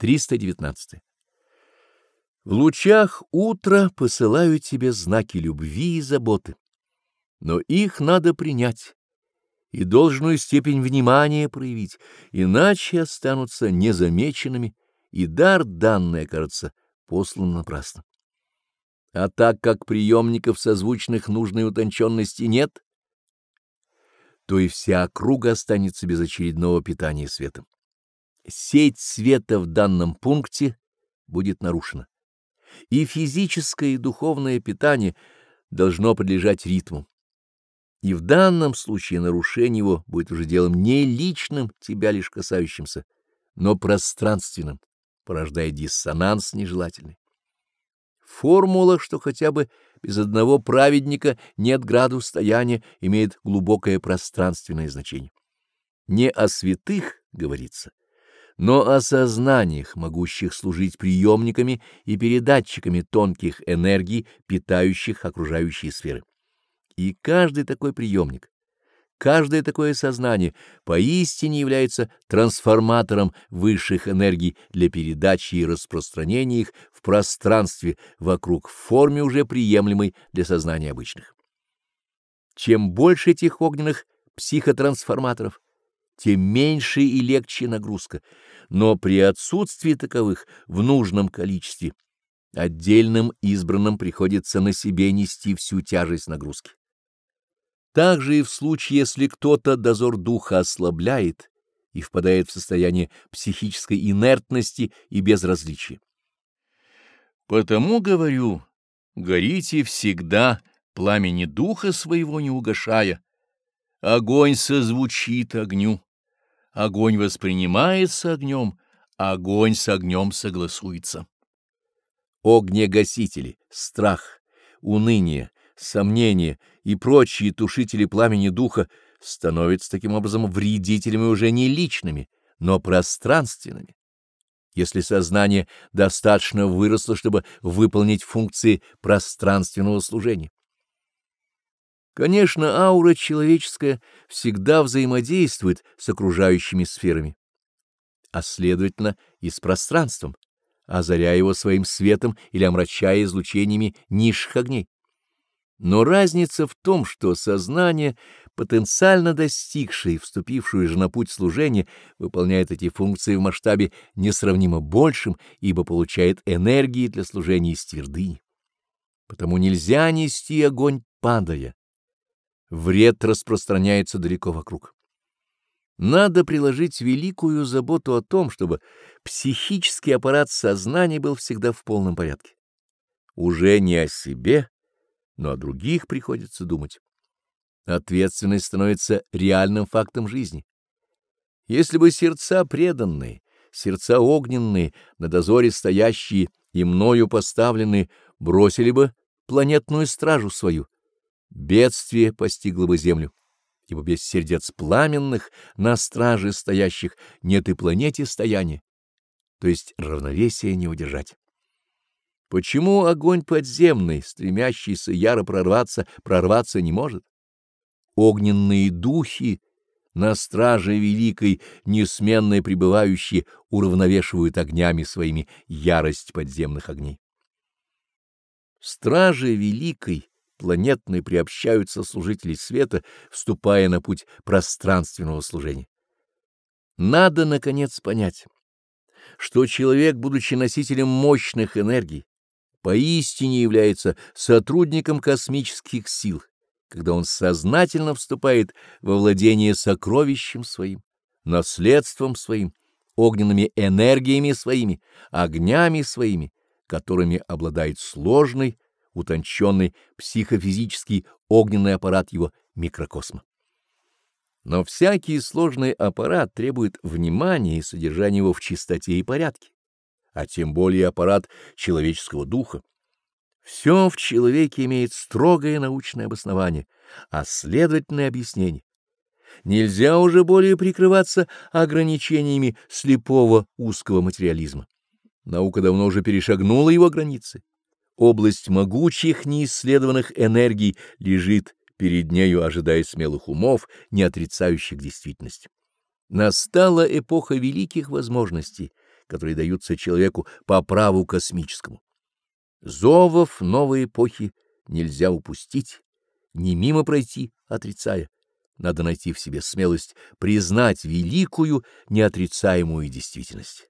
319. В лучах утра посылаю тебе знаки любви и заботы, но их надо принять и должную степень внимания проявить, иначе останутся незамеченными, и дар данный окажется послан напрасно. А так как приемников созвучных нужной утонченности нет, то и вся округа останется без очередного питания светом. Сеть света в данном пункте будет нарушена, и физическое и духовное питание должно подлежать ритму. И в данном случае нарушение его будет уже делом не личным, тебя лишь касающимся, но пространственным, порождая диссонанс нежелательный. Формула, что хотя бы без одного праведника нет градус стояния, имеет глубокое пространственное значение. Не о святых говорится, но о сознаниях, могущих служить приемниками и передатчиками тонких энергий, питающих окружающие сферы. И каждый такой приемник, каждое такое сознание поистине является трансформатором высших энергий для передачи и распространения их в пространстве вокруг форме уже приемлемой для сознания обычных. Чем больше этих огненных психотрансформаторов, тем меньше и легче нагрузка, но при отсутствии таковых в нужном количестве отдельным избранным приходится на себе нести всю тяжесть нагрузки. Также и в случае, если кто-то дозор духа ослабляет и впадает в состояние психической инертности и безразличия. Потому говорю, горите всегда, пламени духа своего не угашая. Огонь созвучит огню, огонь воспринимается огнем, огонь с огнем согласуется. Огнегасители, страх, уныние, сомнения и прочие тушители пламени духа становятся таким образом вредителями уже не личными, но пространственными. Если сознание достаточно выросло, чтобы выполнить функции пространственного служения. Конечно, аура человеческая всегда взаимодействует с окружающими сферами, а следовательно и с пространством, озаряя его своим светом или омрачая излучениями низших огней. Но разница в том, что сознание, потенциально достигшее и вступившее же на путь служения, выполняет эти функции в масштабе несравнимо большим, ибо получает энергии для служения из твердыни. Потому нельзя нести огонь, падая. Вред распространяется далеко вокруг. Надо приложить великую заботу о том, чтобы психический аппарат сознания был всегда в полном порядке. Уже не о себе, но о других приходится думать. Ответственность становится реальным фактом жизни. Если бы сердца преданные, сердца огненные, на дозоре стоящие и мною поставленные, бросили бы планетную стражу свою, бедствие постигло бы землю, ибо без сердец пламенных на страже стоящих нет и планете стояния, то есть равновесия не удержать. Почему огонь подземный, стремящийся яро прорваться, прорваться не может? Огненные духи на страже великой, несменно пребывающие, уравновешивают огнями своими ярость подземных огней. Стражи великой, планетной приобщаются служителей света, вступая на путь пространственного служения. Надо, наконец, понять, что человек, будучи носителем мощных энергий, поистине является сотрудником космических сил, когда он сознательно вступает во владение сокровищем своим, наследством своим, огненными энергиями своими, огнями своими, которыми обладает сложный, утонченный психофизический огненный аппарат его микрокосма. Но всякий сложный аппарат требует внимания и содержания его в чистоте и порядке а тем более аппарат человеческого духа. Все в человеке имеет строгое научное обоснование, а следовательное объяснение. Нельзя уже более прикрываться ограничениями слепого узкого материализма. Наука давно уже перешагнула его границы. Область могучих неисследованных энергий лежит перед нею, ожидая смелых умов, не отрицающих действительность. Настала эпоха великих возможностей, которые даются человеку по праву космическому. Зовов новой эпохи нельзя упустить, не мимо пройти, отрицая. Надо найти в себе смелость признать великую неотрицаемую действительность.